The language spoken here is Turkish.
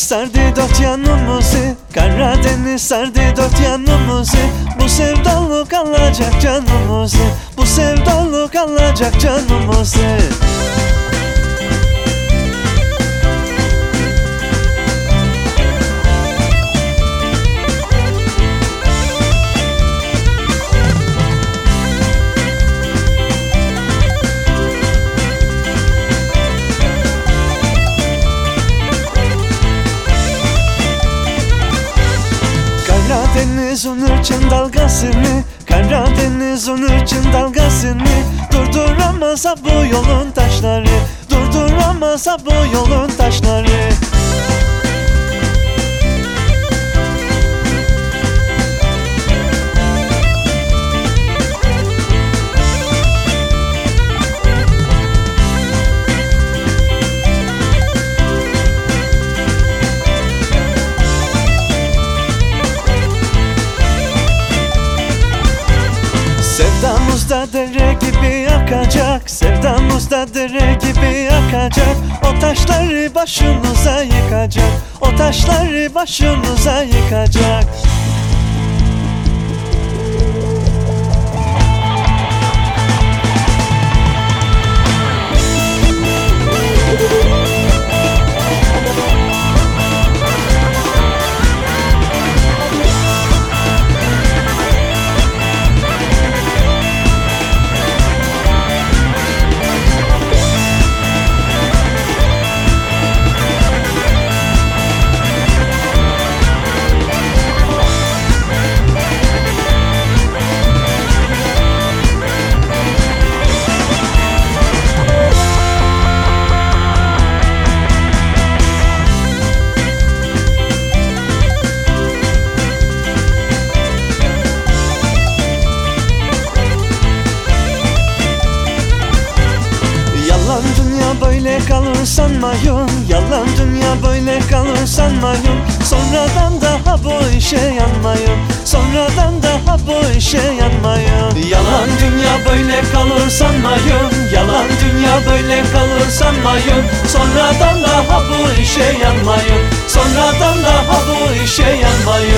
sardı dört yanımızı. Karadeniz sardı dört yanımızı. Bu sevdalık alacak canımızı. Bu sevdalık alacak canımızı Karadeniz onun dalgasını Karadeniz onun dalgasını Durduramaz bu yolun taşları. Durduramaz bu yolun taşları dere gibi akacak Sevdamızda dere gibi akacak. O taşları başımıza yıkacak O taşları başımıza yıkacak kalır sanmayın. Yalan dünya böyle kalır sanmayın. Sonradan daha bu işe yanmayın. Sonradan daha bu işe yanmayın. Yalan dünya böyle kalır sanmayın. Yalan dünya böyle kalır sanmayın. Sonradan daha bu işe yanmayın. Sonradan daha bu işe yanmayın